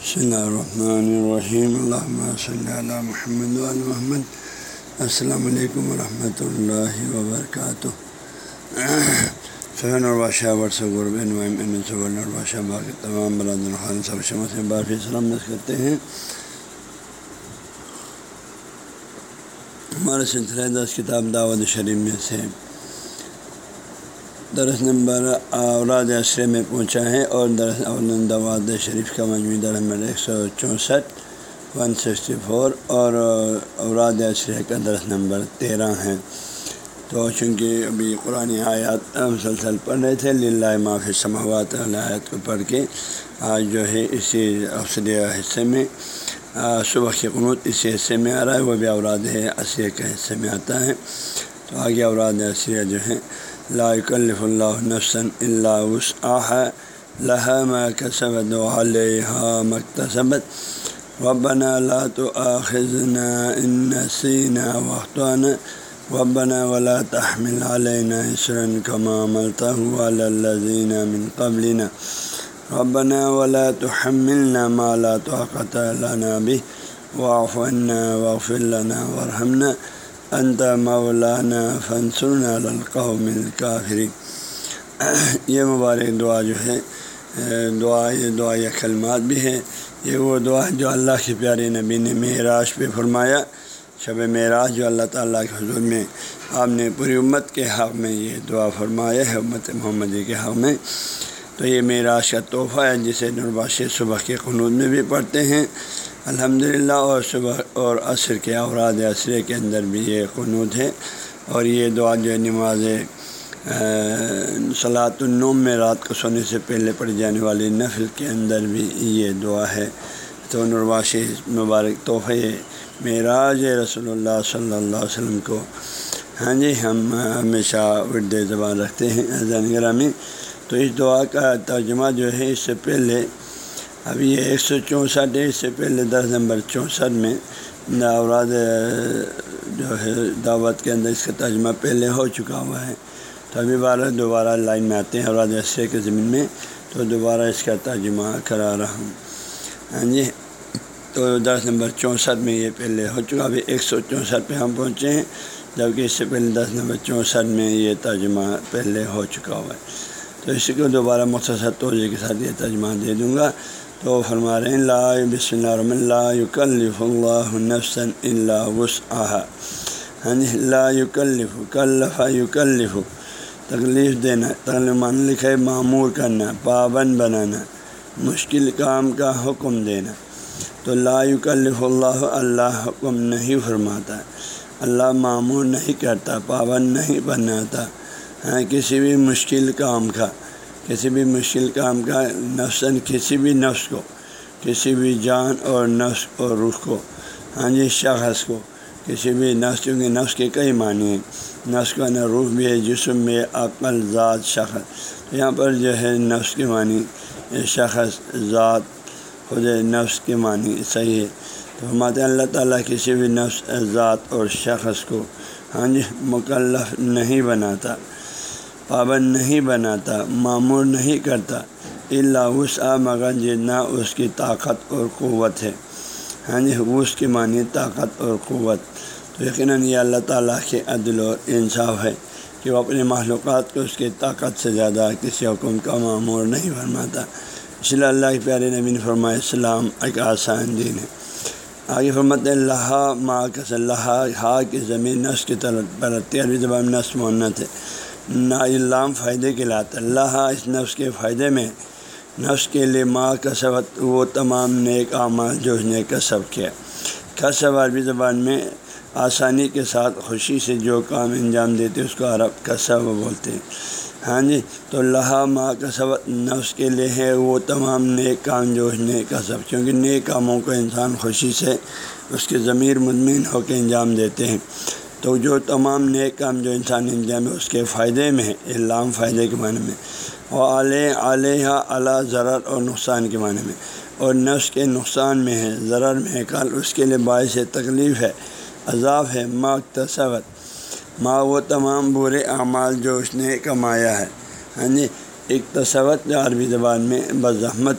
بسم الرحمن الرحیم اللہ صلی اللہ محمد محمد السلام علیکم ورحمۃ اللہ وبرکاتہ فہن البادشاہ ورث غرب صبح البادشاہ باقی تمام براد الخان صاحب شمت سے بارفی سلامت کرتے ہیں ہمارے سلسلہ دس کتاب دعوت شریف میں سے درس نمبر اوراد عشرے میں پہنچا ہے اور درس دعوت شریف کا مجموعی در نمبر ایک سو چونسٹھ، ون سکسٹی فور اور اوراد عشرے کا درس نمبر تیرہ ہے۔ تو چونکہ ابھی قرآن آیات مسلسل پڑھ رہے تھے، للہ معافی سماوات آیات کو پڑھ کے آج جو ہے اسی افسر حصے میں صبح کی قنوت اسی حصے میں آ رہا ہے، وہ بھی اوراد عصریہ کے حصے میں آتا ہے۔ تو آگے اوراد عصریہ جو ہے لا يكلف الله نفسا الا وسعها، لها ما كسبت وعليها ما اكتسبت. ربنا لا تؤاخذنا ان نسينا واخطانا ربنا ولا تحمل علينا اسرا كما عملته على الذين من قبلنا. ربنا ولا تحملنا ما لا طاقة لنا به. واعف عنا واغفر لنا وارحمنا. انت مولانا فنسرنا القوم الکافری یہ مبارک دعا جو ہے، دعا، یہ دعا یہ کلمات بھی ہے یہ وہ دعا جو اللہ کے پیارے نبی نے معراج پہ فرمایا، شب معراج جو اللہ تعالیٰ کے حضور میں آپ نے پوری امت کے حق میں یہ دعا فرمایا ہے، امت محمدی کے حق میں۔ تو یہ معراج کا تحفہ ہے، جسے نرباش صبح کے قنوط میں بھی پڑھتے ہیں۔ الحمد للہ اور صبح اور عصر کے اوراد عصرے کے اندر بھی یہ قنوط ہے۔ اور یہ دعا جو ہے، نماز صلاۃ النوم میں رات کو سونے سے پہلے پڑھی جانے والی نفل کے اندر بھی یہ دعا ہے۔ تو نرواش مبارک تحفے معراج رسول اللہ صلی اللہ علیہ وسلم کو۔ ہاں جی ہم ہمیشہ اردو زبان رکھتے ہیں۔ زین گرامی تو اس دعا کا ترجمہ جو ہے اس سے پہلے، ابھی یہ ایک سو چونسٹھ ہے، اس سے پہلے دس نمبر چونسٹھ میں اوراد جو ہے دعوت کے اندر اس کا ترجمہ پہلے ہو چکا ہوا ہے۔ تو ابھی بارہ دوبارہ لائن میں آتے ہیں اوراد عصرے کے زمین میں، تو دوبارہ اس کا ترجمہ کرا رہا ہوں۔ ہاں جی تو دس نمبر چونسٹھ میں یہ پہلے ہو چکا۔ ابھی ایک سو چونسٹھ پہ ہم پہنچے ہیں، جبکہ اس سے پہلے دس نمبر چونسٹھ میں یہ ترجمہ پہلے ہو چکا ہوا ہے۔ تو اسی کو دوبارہ مختصر توجہ کے ساتھ یہ ترجمہ دے دوں گا۔ تو فرما رہے ہیں لا بسم اللہ الرحمن اللہ یکلف اللہ نفسن اللہ وسعہ ہاں جی یعنی لا یکلف، کلف یکلف، تکلیف دینا تکلیف لکھے معمور کرنا، پابند بنانا، مشکل کام کا حکم دینا۔ تو لا یکلف اللہ اللہ حکم نہیں فرماتا، اللہ معمور نہیں کرتا، پابند نہیں بناتا۔ ہاں، کسی بھی مشکل کام کا، کسی بھی مشکل کام کا نفسن کسی بھی نفس کو، کسی بھی جان اور نفس اور روح کو ہاں جی شخص کو، کسی بھی نفس، کیونکہ نفس کے کئی معنی ہیں۔ نفس کا نہ روح بھی ہے، جسم میں عقل، ذات شخص یہاں پر جو ہے نفس کے معنی شخص ذات، خود نفس کے معنی صحیح ہے۔ تو ہمارے اللہ تعالیٰ کسی بھی نفس، ذات اور شخص کو ہاں جی مکلف نہیں بناتا۔ پابند نہیں بناتا، معمور نہیں کرتا۔ اللہ وسع مگر جتنا اس کی طاقت اور قوت ہے۔ ہاں جی اس کی معنی طاقت اور قوت۔ تو یقیناً یہ اللہ تعالیٰ کے عدل اور انصاف ہے کہ وہ اپنے معلومات کو اس کی طاقت سے زیادہ کسی حکم کا معمور نہیں فرماتا۔ اس لیے اللہ کے پیارے نبین فرمائے اسلام ایک آسان دین ہے۔ آگے فرمت اللہ ماں کس اللہ ہا کی زمین، نس کی طرف، پر عربی زبان نس مونت ہے۔ نا علام فائدے کے لاتا اللہ اس نفس کے فائدے میں، نفس کے لیے ماں کسبت وہ تمام نیک اعمال جو اس نے کسب کیا۔ کسب عربی زبان میں آسانی کے ساتھ خوشی سے جو کام انجام دیتے اس کو عرب کسب بولتے ہیں۔ ہاں جی تو اللہ ماں کسبت نفس کے لیے ہے، وہ تمام نیک کام جو اس نے کسب، کیونکہ نیک کاموں کو انسان خوشی سے اس کے ضمیر مطمئن ہو کے انجام دیتے ہیں۔ تو جو تمام نیک کام جو انسان انجام ہے، اس کے فائدے میں ہے علام فائدے کے معنی میں اور علیہ علیہ اعلیٰ ضرر اور نقصان کے معنی میں۔ اور نفس کے نقصان میں ہے، ضرر میں ہے، کل اس کے لیے باعث تکلیف ہے، عذاب ہے ماقتصوت ماں وہ تمام برے اعمال جو اس نے کمایا ہے۔ ہاں جی ایک تصوت جو عربی زبان میں، بزحمت۔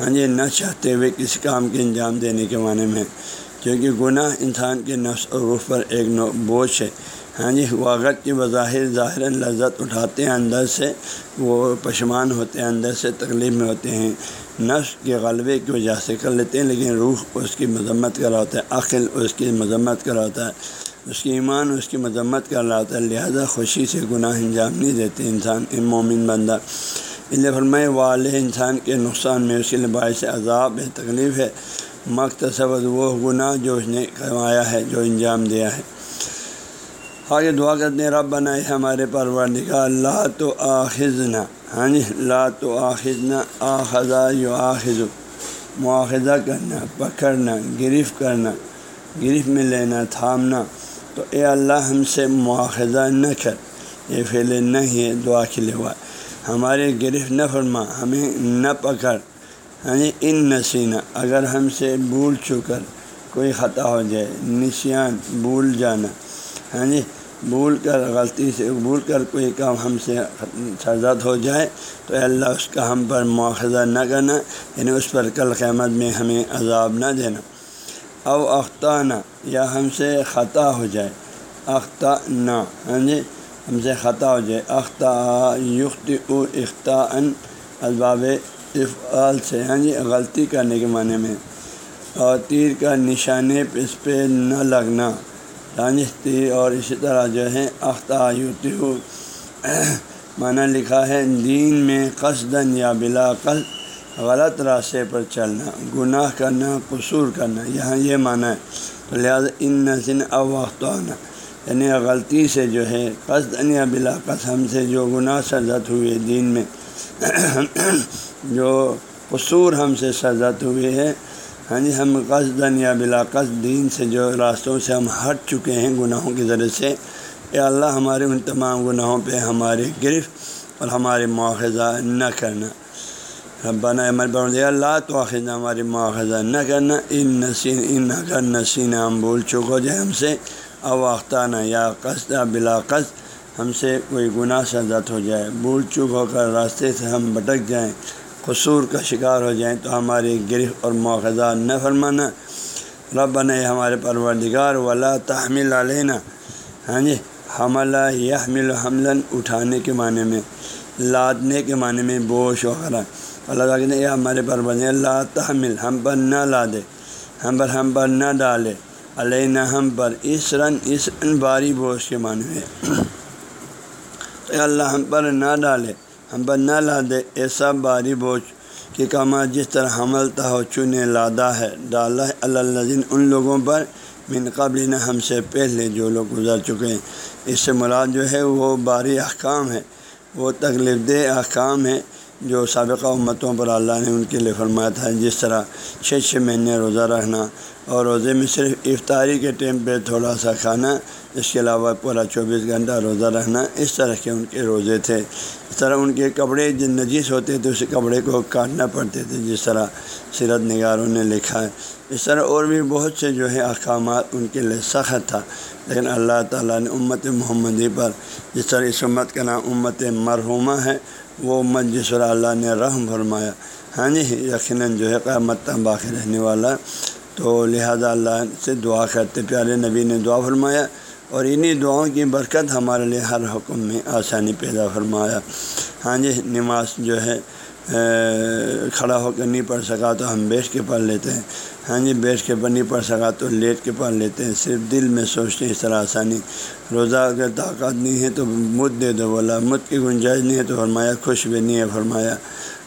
ہاں جی نہ چاہتے ہوئے کسی کام کے انجام دینے کے معنی میں۔ کیونکہ گناہ انسان کے نفس اور روح پر ایک نو بوجھ ہے۔ ہاں جی وہ اگر کی بظاہر ظاہر لذت اٹھاتے ہیں، اندر سے وہ پشمان ہوتے ہیں، اندر سے تکلیف میں ہوتے ہیں۔ نفس کے غلبے کی وجہ سے کر لیتے ہیں، لیکن روح اس کی مذمت کر رہا ہوتا ہے، عقل اس کی مذمت کر رہا ہوتا ہے۔ اس کی ایمان اس کی مذمت کر رہا ہوتا ہے، لہذا خوشی سے گناہ انجام نہیں دیتے انسان مومن بندہ۔ اس فرمائے والے انسان کے نقصان میں اس کے باعث عذاب ہے تکلیف ہے۔ مختصب وہ گناہ جو اس نے کمایا ہے، جو انجام دیا ہے۔ آگے دعا کرتے ہیں رب بنائے ہمارے پرور اللہ تو آخذنا ہاں جی لا تو آخذنا آخذہ یو آخذ مواخذہ کرنا، پکڑنا، گرفت کرنا، گرفت میں لینا، تھامنا۔ تو اے اللہ، ہم سے مواخذہ نہ کر، یہ پھیلے نہیں ہے دعا کے لیے۔ ہوا ہمارے گرفت نہ فرما، ہمیں نہ پکڑ۔ یعنی ان نسینہ اگر ہم سے بھول چکر کوئی خطا ہو جائے، نشان، بھول جانا ہاں جی بھول کر غلطی سے، بھول کر کوئی کام ہم سے سرزد ہو جائے، تو اللہ اس کا ہم پر مواخذہ نہ کرنا یعنی اس پر کل قیامت میں ہمیں عذاب نہ دینا۔ او اختانہ یا ہم سے خطا ہو جائے۔ اختہ نہ ہاں جی یعنی ہم سے خطا ہو جائے۔ اختہ یخت او اختہ ان اسباب افعال سے ہاں جی غلطی کرنے کے معنی میں، اور تیر کا نشانے اس پہ نہ لگنا۔ ہاں جی تیر اور اسی طرح جو ہے اختہ یوتی معنی لکھا ہے، دین میں قصدن یا بلا قصد غلط راستے پر چلنا، گناہ کرنا، قصور کرنا، یہاں یہ معنی ہے۔ تو لہٰذا ان نسن اوختانہ یعنی غلطی سے جو ہے قصد یا بلا ہم سے جو گناہ سرزت ہوئے دین میں۔ جو قصور ہم سے سرزت ہوئے ہے ہاں جی یعنی ہم قصد یا بلا قصد دین سے جو راستوں سے ہم ہٹ چکے ہیں گناہوں کے ذریعے سے، اے اللہ ہمارے ان تمام گناہوں پہ ہمارے گرفت اور ہمارے مواخذہ نہ کرنا۔ ربانہ عمل پر اللہ تو آخر ہماری مواخذہ نہ کرنا۔ ان نسین ان اگر نسین ہم بھول چک ہو جائے ہم سے۔ اواختانہ یا قصد بلا قصد ہم سے کوئی گناہ سزت ہو جائے۔ بھول چوک ہو کر راستے سے ہم بھٹک جائیں۔ قصور کا شکار ہو جائیں تو ہماری گرفت اور مواخذہ نہ فرمانا رب نے ہمارے پروردگار، ولا تحمل علینا۔ ہاں جی حملہ یحمل حملن اٹھانے کے معنی میں، لادنے کے معنی میں بوش وغیرہ اللہ تعالیٰ نے یہ ہمارے پروردگار اللہ تحمل، ہم پر نہ لادے، ہم پر ہم پر نہ ڈالے۔ علیہ ہم پر اس رن اس رن باری بوجھ کے معنی ہے اللہ، ہم پر نہ ڈالے۔ ہم پر نہ لا دے ایسا باری بوجھ کہ کما جس طرح حمل ہو چنے لادا ہے۔ ڈالا ہے اللہ ان لوگوں پر من قبل نہ ہم سے پہلے جو لوگ گزر چکے ہیں۔ اس سے مراد جو ہے وہ باری احکام ہے۔ وہ تکلیف دہ احکام ہے جو سابقہ امتوں پر اللہ نے ان کے لیے فرمایا تھا۔ جس طرح چھ چھ مہینے روزہ رکھنا اور روزے میں صرف افطاری کے ٹائم پہ تھوڑا سا کھانا، اس کے علاوہ پورا چوبیس گھنٹہ روزہ رکھنا، اس طرح کے ان کے روزے تھے۔ اس طرح ان کے کپڑے جن نجیس ہوتے تھے اس کپڑے کو کاٹنا پڑتے تھے، جس طرح سیرت نگاروں نے لکھا ہے۔ اس طرح اور بھی بہت سے جو ہے احکامات ان کے لیے سخت تھا۔ لیکن اللہ تعالیٰ نے امت محمدی پر جس طرح اس امت کا نام امت مرحومہ ہے، وہ امت جس طرح اللہ نے رحم فرمایا۔ ہاں جی یقیناً جو ہے قیامت باقی رہنے والا تو لہذا اللہ سے دعا کرتے، پیارے نبی نے دعا فرمایا۔ اور انہی دعاؤں کی برکت ہمارے لیے ہر حکم میں آسانی پیدا فرمایا۔ ہاں جی نماز جو ہے کھڑا ہو کر نہیں پڑھ سکا تو ہم بیٹھ کے پڑھ لیتے ہیں۔ ہاں جی بیٹھ کے نہیں پڑھ سکا تو لیٹ کے پڑھ لیتے ہیں۔ صرف دل میں سوچتے ہیں اس طرح آسانی۔ روزہ اگر طاقت نہیں ہے تو مت دے دو بولا۔ مت کی گنجائش نہیں ہے تو فرمایا خوش بھی نہیں ہے، فرمایا۔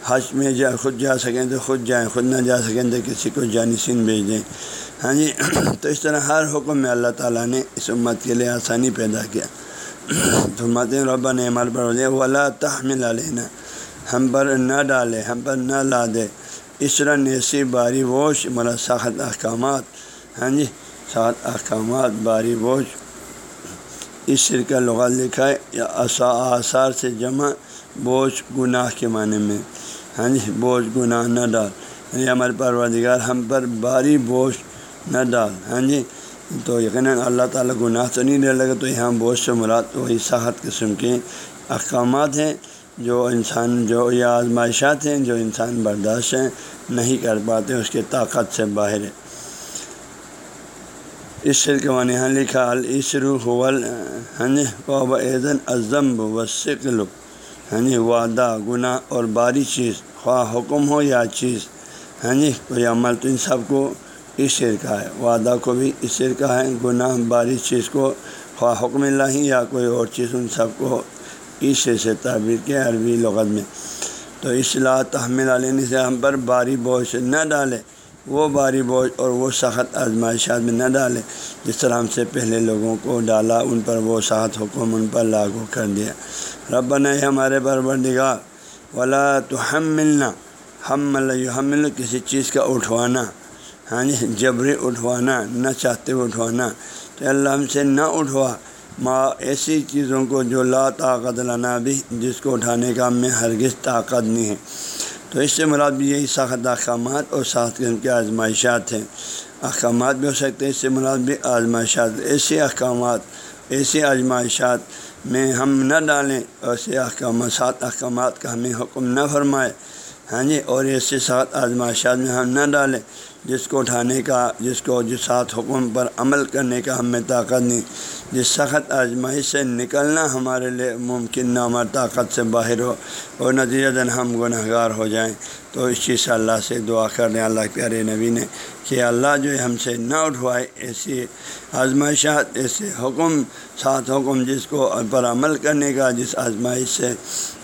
حج میں جا، خود جا سکیں تو خود جائیں، خود نہ جا سکیں تو کسی کو جانشین بھیج دیں۔ ہاں جی تو اس طرح ہر حکم میں اللہ تعالیٰ نے اس امت کے لیے آسانی پیدا کیا تو مت ربا نے عمل پر ہو ولا تحمل علینا، ہم پر نہ ڈالے، ہم پر نہ لا دے اس طرح نیسی باری بوجھ ملا سخت احکامات۔ ہاں جی سخت احکامات، باری بوجھ۔ اس سر کا لغات لکھا ہے، یا آثار سے جمع بوجھ گناہ کے معنی میں۔ ہاں جی بوجھ گناہ نہ ڈال۔ یعنی ہمارے پروردگار، ہم پر باری بوجھ نہ ڈال ہاں جی؟ تو یقیناً اللہ تعالیٰ گناہ تو نہیں ڈالے گا تو یہاں بوجھ سے مراد وہی سخت قسم کے احکامات ہیں جو انسان، جو یہ آزمائشات ہیں جو انسان برداشت ہیں، نہیں کر پاتے، اس کے طاقت سے باہر ہے۔ اس شرک و یہاں لکھا السرو حول ہاں جی؟ ایزن ازم و سکل ہاں جی؟ وعدہ، گناہ اور باری چیز، خواہ حکم ہو یا چیز۔ ہاں جی؟ کوئی عمل تو ان سب کو اس شیر کا ہے۔ وعدہ کو بھی اس شیر کا ہے۔ گناہ باری چیز کو خواہ حکم اللہ یا کوئی اور چیز، ان سب کو اس شیر سے تعبیر کیا عربی لغت میں۔ تو اصلاح تحمل علیہ سے ہم پر باری بوجھ نہ ڈالے۔ وہ باری بوجھ اور وہ سخت آزمائشات میں نہ ڈالے۔ جس طرح ہم سے پہلے لوگوں کو ڈالا، ان پر وہ سخت حکم ان پر لاگو کر دیا۔ رب نے ہمارے پرور نگاہ ولا تو ہم ملنا ہم مل ہم مل کسی چیز کا اٹھوانا۔ یعنی ہاں جی جبری اٹھوانا، نہ چاہتے ہوئے اٹھوانا، تو اللہ ہم سے نہ اٹھوا۔ ماں ایسی چیزوں کو جو لا طاقت لانا بھی، جس کو اٹھانے کا ہمیں ہرگز طاقت نہیں ہے۔ تو اس سے مراد بھی یہی سخت احکامات اور سخت قسم کے آزمائشات ہیں۔ احکامات بھی ہو سکتے ہیں، اس سے مراد بھی آزمائشات۔ ایسے احکامات، ایسے آزمائشات میں ہم نہ ڈالیں، ایسے احکامات، سات احکامات کا ہمیں حکم نہ فرمائے۔ ہاں جی اور ایسے سات آزمائشات میں ہم نہ ڈالیں۔ جس کو اٹھانے کا، جس کو جس سات حکم پر عمل کرنے کا ہمیں طاقت نہیں، جس سخت آزمائش سے نکلنا ہمارے لیے ممکن نہ ہماری طاقت سے باہر ہو اور نتیجہ دن ہم گناہ گار ہو جائیں۔ تو اس چیز سے اللہ سے دعا کر رہے ہیں اللہ پیارے نبی نے کہ اللہ جو ہے ہم سے نہ اٹھوائے، ایسی آزمائشات، ایسے حکم سات حکم جس کو پر عمل کرنے کا، جس آزمائش سے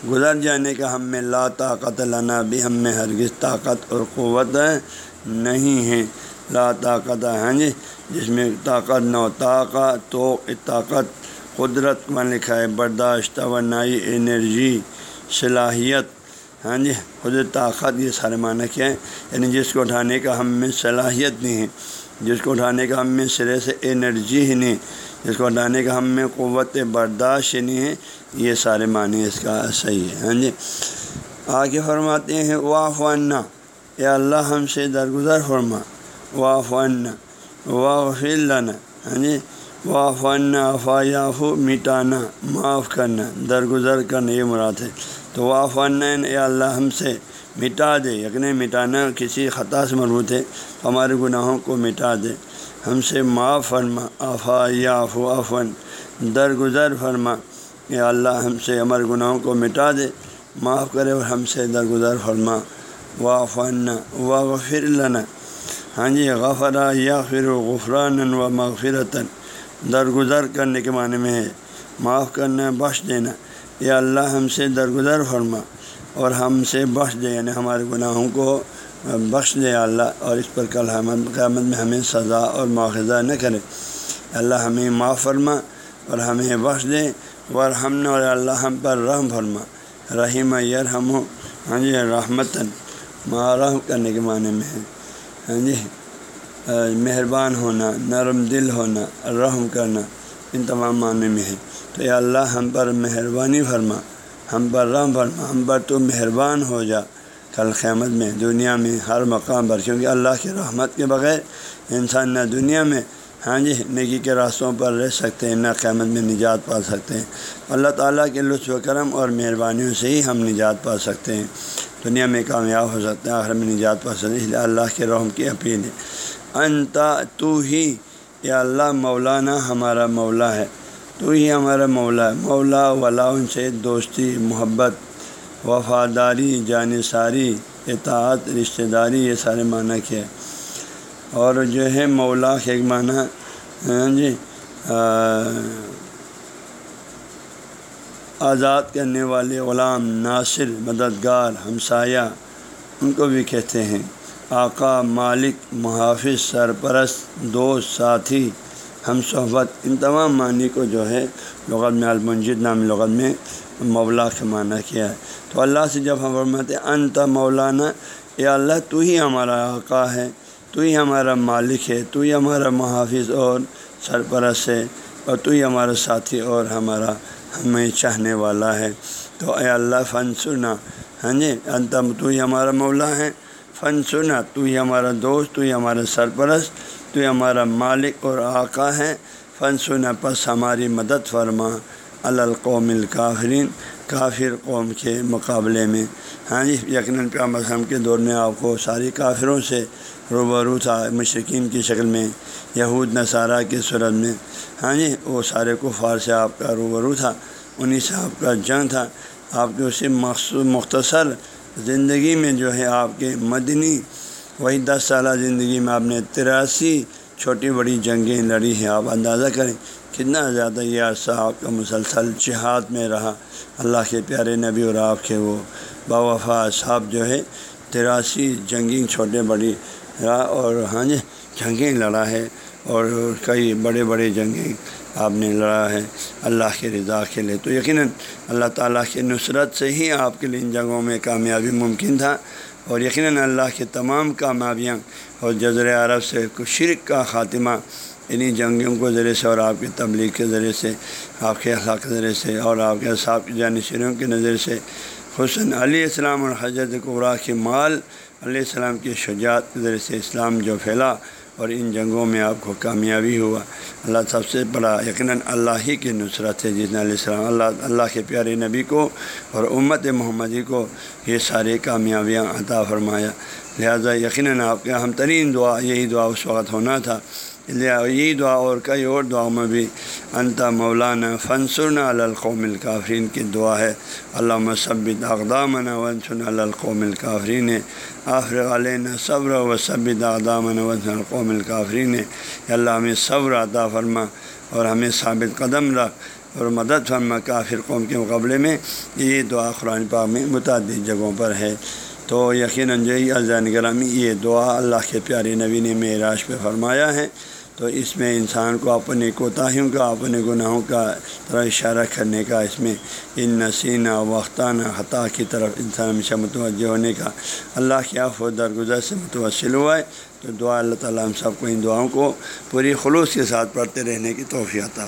گزر جانے کا ہم میں لا طاقت لانا بھی ہم میں ہرگز طاقت اور قوت ہے۔ نہیں ہے لا طاقت ہاں جی۔ جس میں طاقت، نو طاقت تو طاقت، قدرت، میں لکھا ہے، برداشت، توانائی، انرجی، صلاحیت ہاں جی۔ خود طاقت، یہ سارے معنی کیا ہے یعنی جس کو اٹھانے کا ہم میں صلاحیت نہیں ہے، جس کو اٹھانے کا ہم میں سرے سے انرجی ہی نہیں، جس کو اٹھانے کا ہم میں قوت برداشت ہی نہیں ہے، یہ سارے معنی اس کا صحیح ہے ہاں جی۔ آگے فرماتے ہیں واہ یا اللہ ہم سے درگزر فرما واہ فن واہ فلنا ہاں جی یعنی واہ فن افایاف مٹانا، معاف کرنا، درگزر کرنا، یہ مراد ہے۔ تو واہ فن یا اللہ ہم سے مٹا دے یقین مٹانا کسی خطا سے مربوط ہے، ہمارے گناہوں کو مٹا دے۔ ہم سے معاف فرما آفا یاف افن درگزر فرما۔ یا اللہ ہم سے ہمارے گناہوں کو مٹا دے، معاف کرے اور ہم سے درگزر فرما۔ وا فن و غفر لنا. ہاں جی غفرا یا پھر غفران و مغفرتاً. درگزر کرنے کے معنی میں ہے، معاف کرنا، بخش دینا. یا اللہ، ہم سے درگزر فرما اور ہم سے بخش دے یعنی ہمارے گناہوں کو بخش دے اللہ. اور اس پر کل حمد قیامت میں ہمیں سزا اور مواخذہ نہ کرے. اللہ، ہمیں معاف فرما اور ہمیں بخش دے. اور ہم نے اور اللہ، ہم پر رحم فرما. رحیم یرحم ہاں جی رحمتاً. معرم کرنے کے معنی میں ہے۔ ہاں جی؟ مہربان ہونا، نرم دل ہونا، رحم کرنا، ان تمام معنی میں ہے۔ تو یا اللہ، ہم پر مہربانی فرما، ہم پر رحم فرما، ہم پر تو مہربان ہو جا۔ کل قیامت میں، دنیا میں، ہر مقام پر، کیونکہ اللہ کی رحمت کے بغیر انسان نہ دنیا میں ہاں جی نگی کے راستوں پر رہ سکتے ہیں، نہ قیامت میں نجات پا سکتے ہیں۔ اللہ تعالیٰ کے لطف و کرم اور مہربانیوں سے ہی ہم نجات پا سکتے ہیں۔ دنیا میں کامیاب ہو سکتے ہیں آخر میں نجات پا سکتے ہیں اس لیے اللہ کے رحم کی اپیل ہے۔ انتا تو ہی، یا اللہ مولانا ہمارا مولا ہے۔ تو ہی ہمارا مولا ہے۔ مولا ولا، ان سے دوستی، محبت، وفاداری جانصاری اطاعت، رشتہ داری، یہ سارے معنی کیا اور جو ہے مولا کے ایک معنی جی آزاد کرنے والے غلام ناصر مددگار ہمسایہ، ان کو بھی کہتے ہیں، آقا مالک، محافظ، سرپرست، دوست، ساتھی، ہم صحبت، ان تمام معنی کو جو ہے لغت میں المنجد نام لغت میں مولا کا معنی کیا ہے۔ تو اللہ سے جب ہم فرماتے انت مولانا یا اللہ، تو ہی ہمارا آقا ہے، تو ہی ہمارا مالک ہے، تو ہی ہمارا محافظ اور سرپرست ہے، اور تو ہی ہمارا ساتھی اور ہمارا ہمیں چاہنے والا ہے۔ تو اے اللہ، فن سنا ہاں جی انتم تو ہی ہمارا مولا ہے فن سنا تو ہی ہمارا دوست، تو ہی ہمارا سرپرست، تو ہی ہمارا مالک اور آقا ہے فن سنا پس ہماری مدد فرما۔ القوم الکافرین۔ کافر قوم کے مقابلے میں۔ ہاں جی یقیناً پیام کے دور میں آپ کو ساری کافروں سے روبرو تھا مشرقین کی شکل میں، یہود، نصارہ کی صورت میں۔ ہاں جی وہ سارے کفار سے آپ کا روبرو تھا انہیں سے آپ کا جنگ تھا۔ آپ کے اسی مخصوص، مختصر زندگی میں جو ہے آپ کے مدنی وہی دس سالہ زندگی میں آپ نے تراسی چھوٹی بڑی جنگیں لڑی ہیں، آپ اندازہ کریں۔ کتنا زیادہ یہ عرصہ آپ کا مسلسل جہاد میں رہا۔ اللہ کے پیارے نبی اور آپ کے وہ باوفا صاحب جو ہے تراسی جنگیں چھوٹے بڑی رہا اور ہاں جی جنگیں لڑا ہے اور کئی بڑے بڑے جنگیں آپ نے لڑا ہے اللہ کے رضا کے لیے۔ تو یقیناً اللہ تعالیٰ کی نصرت سے ہی آپ کے لیے ان جنگوں میں کامیابی ممکن تھا۔ اور یقیناً اللہ کے تمام کامیابیاں اور جزر عرب سے شرک کا خاتمہ انہیں جنگوں کے ذریعے سے اور آپ کی تبلیغ کے ذریعے سے، آپ کے اخلاق کے ذریعے سے اور آپ کے صاحب کی جانشینوں کے نظر سے حسن علیہ السلام اور حضرت قبرا کے مال علیہ السلام کی شجاعت کے ذریعے سے اسلام جو پھیلا اور ان جنگوں میں آپ کو کامیابی ہوا۔ اللہ سب سے بڑا یقیناً اللہ ہی کی نصرت ہے جس نے علیہ السلام، اللہ اللہ کے پیارے نبی کو اور امت محمدی کو یہ سارے کامیابیاں عطا فرمایا۔ لہٰذا یقیناً آپ کے اہم ترین دعا، یہی دعا اس وقت ہونا تھا یہی دعا اور کئی اور دعاؤں میں بھی انتا مولانا فنسرنا القوم الکافرین کی دعا ہے۔ علامہ مصبد اقدامن ونسن القوم الکافرین آفر علیہ صبر و صبد اقدامن ونسن القوم الکافرین اللہ ہمیں صبر عطا فرما اور ہمیں ثابت قدم رکھ اور مدد فرما کافر قوم کے مقابلے میں۔ یہ دعا قرآن پاک میں متعدد جگہوں پر ہے۔ تو یقیناً جو ہی گرامی یہ دعا اللہ کے پیارے نبی نے معراج پہ فرمایا ہے۔ تو اس میں انسان کو اپنے کوتاہیوں کا، اپنے گناہوں کا طرح اشارہ کرنے کا، اس میں ان نسینہ وقتانہ خطا کی طرف انسان ہمیشہ متوجہ ہونے کا اللہ کے آف و درگزر سے متوسل ہوا ہے۔ تو دعا اللہ تعالیٰ ہم سب کو ان دعاؤں کو پوری خلوص کے ساتھ پڑھتے رہنے کی توفیع عطا